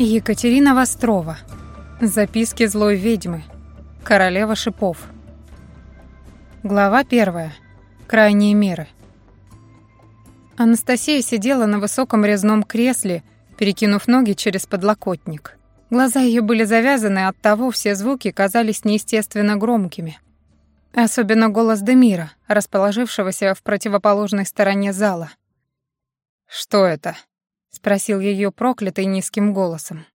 Екатерина Вострова. Записки злой ведьмы. Королева шипов. Глава первая. Крайние меры. Анастасия сидела на высоком резном кресле, перекинув ноги через подлокотник. Глаза ее были завязаны, от того все звуки казались неестественно громкими. Особенно голос Демира, расположившегося в противоположной стороне зала. «Что это?» — спросил ее проклятый низким голосом.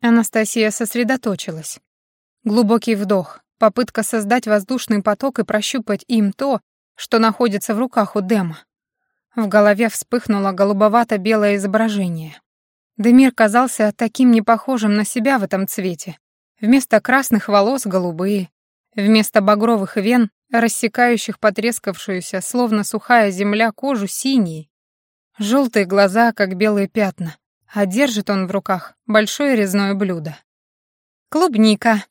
Анастасия сосредоточилась. Глубокий вдох, попытка создать воздушный поток и прощупать им то, что находится в руках у Дема. В голове вспыхнуло голубовато-белое изображение. Демир казался таким непохожим на себя в этом цвете. Вместо красных волос — голубые, вместо багровых вен, рассекающих потрескавшуюся, словно сухая земля, кожу синие, Желтые глаза, как белые пятна, а держит он в руках большое резное блюдо. «Клубника!»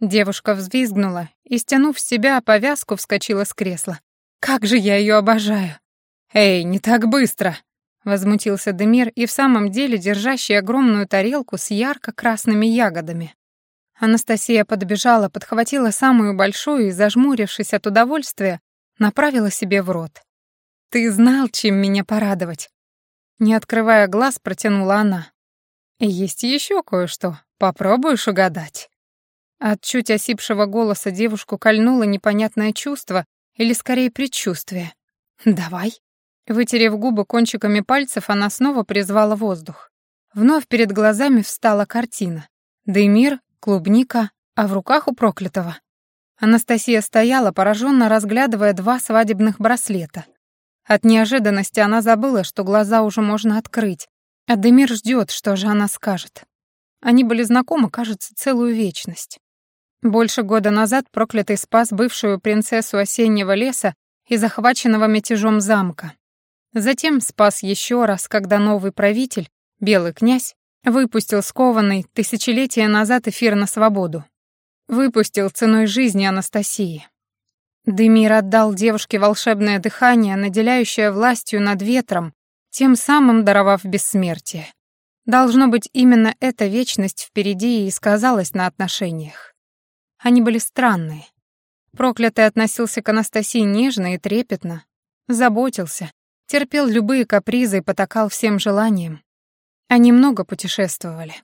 Девушка взвизгнула и, стянув с себя повязку, вскочила с кресла. «Как же я ее обожаю!» «Эй, не так быстро!» Возмутился Демир и в самом деле держащий огромную тарелку с ярко-красными ягодами. Анастасия подбежала, подхватила самую большую и, зажмурившись от удовольствия, направила себе в рот. «Ты знал, чем меня порадовать?» Не открывая глаз, протянула она. «Есть еще кое-что. Попробуешь угадать?» От чуть осипшего голоса девушку кольнуло непонятное чувство или скорее предчувствие. «Давай». Вытерев губы кончиками пальцев, она снова призвала воздух. Вновь перед глазами встала картина. Дымир, клубника, а в руках у проклятого. Анастасия стояла, пораженно разглядывая два свадебных браслета — от неожиданности она забыла, что глаза уже можно открыть, а Демир ждет, что же она скажет. Они были знакомы, кажется, целую вечность. Больше года назад проклятый спас бывшую принцессу осеннего леса и захваченного мятежом замка. Затем спас еще раз, когда новый правитель, белый князь, выпустил скованный тысячелетия назад эфир на свободу. Выпустил ценой жизни Анастасии. Демир отдал девушке волшебное дыхание, наделяющее властью над ветром, тем самым даровав бессмертие. Должно быть, именно эта вечность впереди и сказалась на отношениях. Они были странные. Проклятый относился к Анастасии нежно и трепетно, заботился, терпел любые капризы и потакал всем желаниям. Они много путешествовали.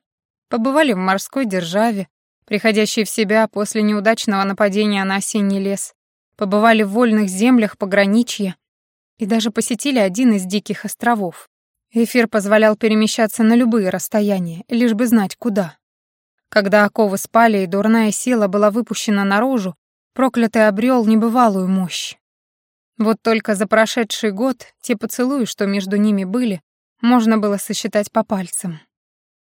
Побывали в морской державе, приходящей в себя после неудачного нападения на осенний лес, побывали в вольных землях пограничья и даже посетили один из диких островов. Эфир позволял перемещаться на любые расстояния, лишь бы знать, куда. Когда оковы спали и дурная сила была выпущена наружу, проклятый обрел небывалую мощь. Вот только за прошедший год те поцелуи, что между ними были, можно было сосчитать по пальцам.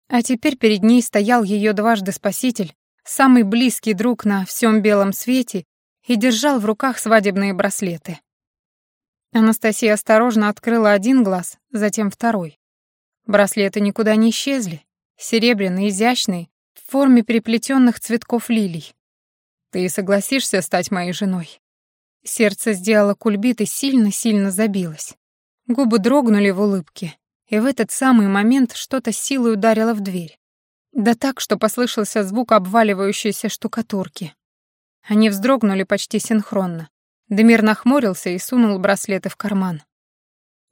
А теперь перед ней стоял ее дважды спаситель, самый близкий друг на всем белом свете и держал в руках свадебные браслеты. Анастасия осторожно открыла один глаз, затем второй. Браслеты никуда не исчезли, серебряные, изящные, в форме переплетенных цветков лилий. Ты согласишься стать моей женой? Сердце сделало кульбит и сильно-сильно забилось. Губы дрогнули в улыбке, и в этот самый момент что-то силой ударило в дверь. Да так, что послышался звук обваливающейся штукатурки. Они вздрогнули почти синхронно. Демир нахмурился и сунул браслеты в карман.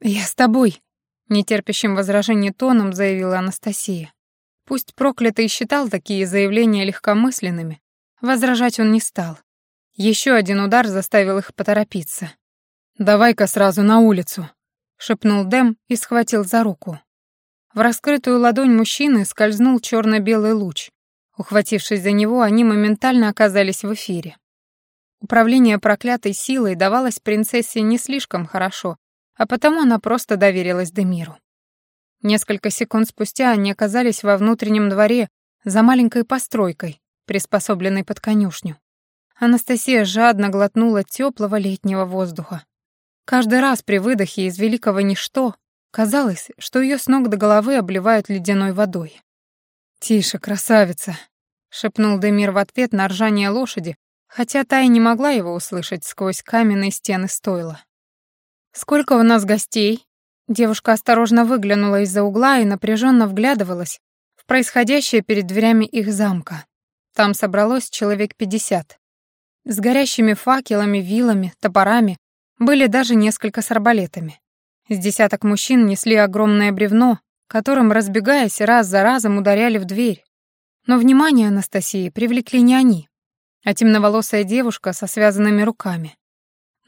«Я с тобой», — нетерпящим возражений тоном заявила Анастасия. Пусть проклятый считал такие заявления легкомысленными, возражать он не стал. Еще один удар заставил их поторопиться. «Давай-ка сразу на улицу», — шепнул Дэм и схватил за руку. В раскрытую ладонь мужчины скользнул черно белый луч, Ухватившись за него, они моментально оказались в эфире. Управление проклятой силой давалось принцессе не слишком хорошо, а потому она просто доверилась Демиру. Несколько секунд спустя они оказались во внутреннем дворе за маленькой постройкой, приспособленной под конюшню. Анастасия жадно глотнула теплого летнего воздуха. Каждый раз при выдохе из великого ничто казалось, что ее с ног до головы обливают ледяной водой. «Тише, красавица!» — шепнул Демир в ответ на ржание лошади, хотя та и не могла его услышать сквозь каменные стены стойла. «Сколько у нас гостей?» Девушка осторожно выглянула из-за угла и напряженно вглядывалась в происходящее перед дверями их замка. Там собралось человек пятьдесят. С горящими факелами, вилами, топорами, были даже несколько с арбалетами. С десяток мужчин несли огромное бревно, которым, разбегаясь, раз за разом ударяли в дверь. Но внимание Анастасии привлекли не они, а темноволосая девушка со связанными руками.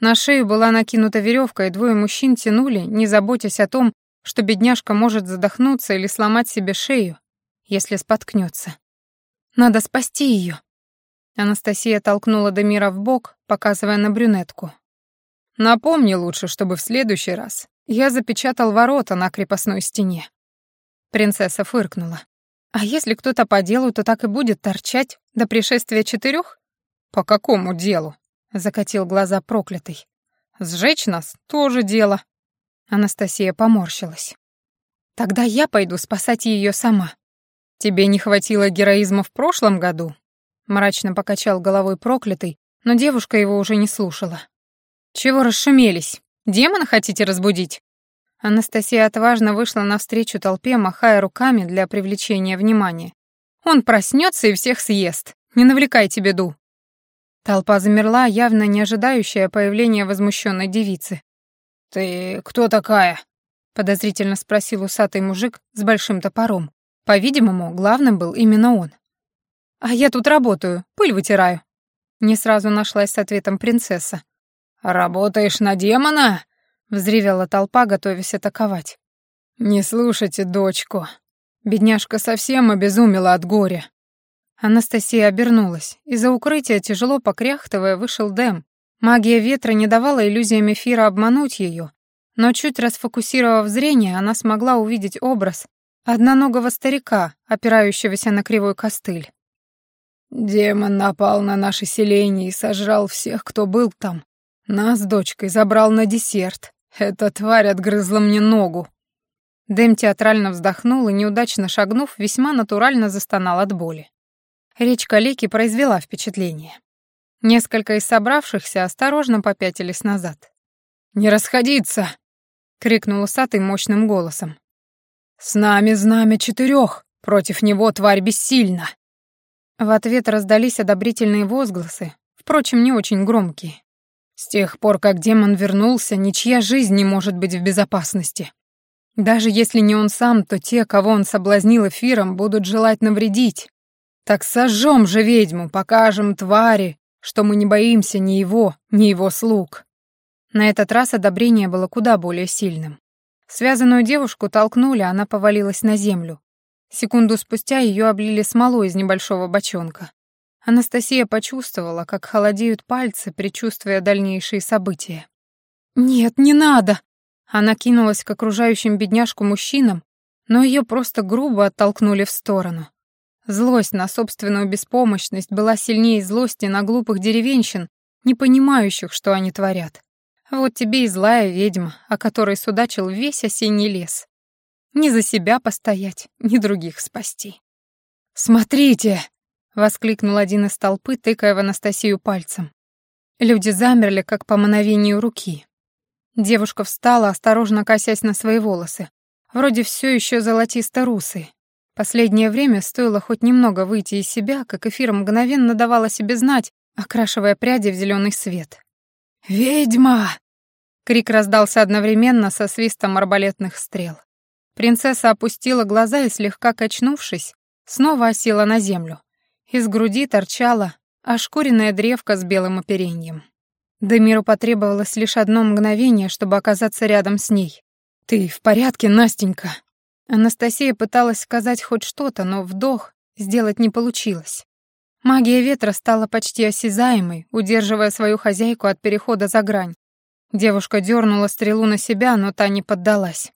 На шею была накинута веревка, и двое мужчин тянули, не заботясь о том, что бедняжка может задохнуться или сломать себе шею, если споткнется. Надо спасти ее. Анастасия толкнула Демира в бок, показывая на брюнетку. Напомни лучше, чтобы в следующий раз я запечатал ворота на крепостной стене. Принцесса фыркнула. А если кто-то по делу, то так и будет торчать до пришествия четырех? По какому делу? Закатил глаза проклятый. Сжечь нас тоже дело. Анастасия поморщилась. Тогда я пойду спасать ее сама. Тебе не хватило героизма в прошлом году? Мрачно покачал головой проклятый, но девушка его уже не слушала. Чего расшумелись? Демона хотите разбудить? Анастасия отважно вышла навстречу толпе, махая руками для привлечения внимания. Он проснется и всех съест. Не навлекайте беду. Толпа замерла, явно не ожидающая появления возмущенной девицы. «Ты кто такая?» — подозрительно спросил усатый мужик с большим топором. По-видимому, главным был именно он. «А я тут работаю, пыль вытираю». Не сразу нашлась с ответом принцесса. «Работаешь на демона?» Взревела толпа, готовясь атаковать. «Не слушайте дочку. Бедняжка совсем обезумела от горя». Анастасия обернулась. Из-за укрытия, тяжело покряхтывая, вышел Дэм. Магия ветра не давала иллюзиям эфира обмануть ее, но чуть расфокусировав зрение, она смогла увидеть образ одноногого старика, опирающегося на кривой костыль. «Демон напал на наше селение и сожрал всех, кто был там. Нас с дочкой забрал на десерт. Эта тварь отгрызла мне ногу. Дэм театрально вздохнул и, неудачно шагнув, весьма натурально застонал от боли. Речь калеки произвела впечатление. Несколько из собравшихся осторожно попятились назад. «Не расходиться!» — крикнул усатый мощным голосом. «С нами знамя четырех, против него тварь бессильна!» В ответ раздались одобрительные возгласы, впрочем, не очень громкие. С тех пор, как демон вернулся, ничья жизнь не может быть в безопасности. Даже если не он сам, то те, кого он соблазнил эфиром, будут желать навредить. Так сожжем же ведьму, покажем твари, что мы не боимся ни его, ни его слуг. На этот раз одобрение было куда более сильным. Связанную девушку толкнули, она повалилась на землю. Секунду спустя ее облили смолой из небольшого бочонка. Анастасия почувствовала, как холодеют пальцы, предчувствуя дальнейшие события. «Нет, не надо!» Она кинулась к окружающим бедняжку мужчинам, но ее просто грубо оттолкнули в сторону. Злость на собственную беспомощность была сильнее злости на глупых деревенщин, не понимающих, что они творят. Вот тебе и злая ведьма, о которой судачил весь осенний лес. Ни за себя постоять, ни других спасти. «Смотрите!» — воскликнул один из толпы, тыкая в Анастасию пальцем. Люди замерли, как по мановению руки. Девушка встала, осторожно косясь на свои волосы. Вроде все еще золотисто-русые. Последнее время стоило хоть немного выйти из себя, как эфир мгновенно давала себе знать, окрашивая пряди в зеленый свет. «Ведьма!» Крик раздался одновременно со свистом арбалетных стрел. Принцесса опустила глаза и, слегка качнувшись, снова осела на землю. Из груди торчала ошкуренная древка с белым оперением. Демиру потребовалось лишь одно мгновение, чтобы оказаться рядом с ней. «Ты в порядке, Настенька?» Анастасия пыталась сказать хоть что-то, но вдох сделать не получилось. Магия ветра стала почти осязаемой, удерживая свою хозяйку от перехода за грань. Девушка дернула стрелу на себя, но та не поддалась.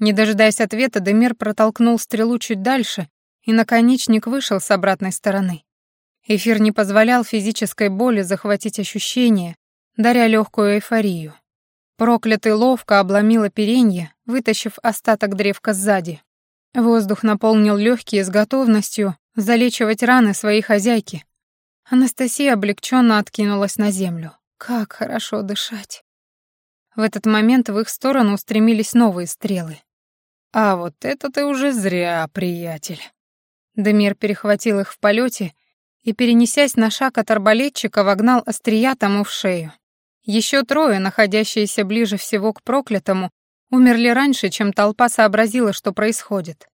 Не дожидаясь ответа, Демир протолкнул стрелу чуть дальше и наконечник вышел с обратной стороны. Эфир не позволял физической боли захватить ощущение, даря легкую эйфорию. Проклятый ловко обломил оперенье, вытащив остаток древка сзади. Воздух наполнил легкие с готовностью залечивать раны своей хозяйки. Анастасия облегченно откинулась на землю. Как хорошо дышать. В этот момент в их сторону устремились новые стрелы. «А вот это ты уже зря, приятель», Демир перехватил их в полете и, перенесясь на шаг от арбалетчика, вогнал острия тому в шею. Еще трое, находящиеся ближе всего к проклятому, умерли раньше, чем толпа сообразила, что происходит.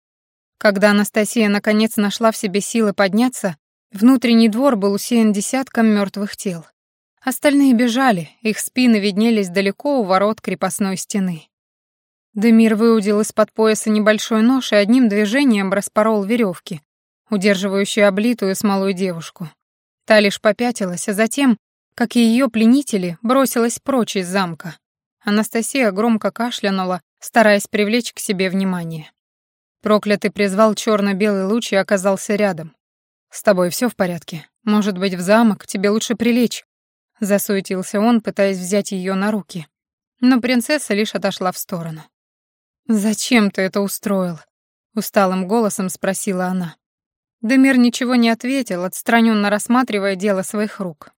Когда Анастасия наконец нашла в себе силы подняться, внутренний двор был усеян десятком мертвых тел. Остальные бежали, их спины виднелись далеко у ворот крепостной стены. Демир выудил из-под пояса небольшой нож и одним движением распорол веревки, удерживающие облитую смолой девушку. Та лишь попятилась, а затем, как и ее пленители, бросилась прочь из замка. Анастасия громко кашлянула, стараясь привлечь к себе внимание. Проклятый призвал черно-белый луч и оказался рядом. «С тобой все в порядке? Может быть, в замок? Тебе лучше прилечь?» Засуетился он, пытаясь взять ее на руки. Но принцесса лишь отошла в сторону. «Зачем ты это устроил?» — усталым голосом спросила она. Демир ничего не ответил, отстраненно рассматривая дело своих рук.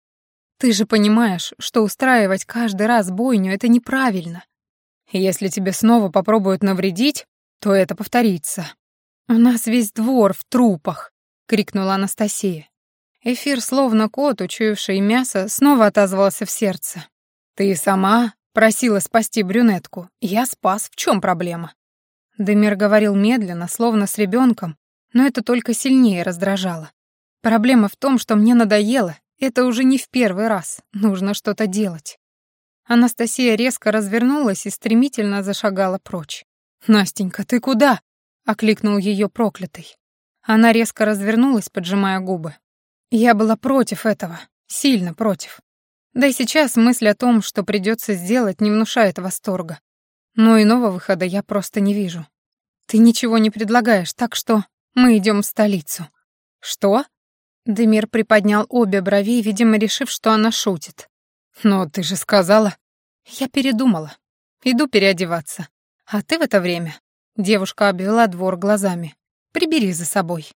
«Ты же понимаешь, что устраивать каждый раз бойню — это неправильно. Если тебе снова попробуют навредить, то это повторится. У нас весь двор в трупах!» — крикнула Анастасия. Эфир, словно кот, учуявший мясо, снова отозвался в сердце. «Ты сама просила спасти брюнетку. Я спас. В чем проблема?» Демир говорил медленно, словно с ребенком, но это только сильнее раздражало. Проблема в том, что мне надоело. Это уже не в первый раз. Нужно что-то делать. Анастасия резко развернулась и стремительно зашагала прочь. «Настенька, ты куда?» — окликнул ее проклятый. Она резко развернулась, поджимая губы. Я была против этого, сильно против. Да и сейчас мысль о том, что придется сделать, не внушает восторга. Но иного выхода я просто не вижу. Ты ничего не предлагаешь, так что мы идем в столицу. Что? Демир приподнял обе брови, видимо, решив, что она шутит. Но ты же сказала... Я передумала. Иду переодеваться. А ты в это время... Девушка обвела двор глазами. Прибери за собой.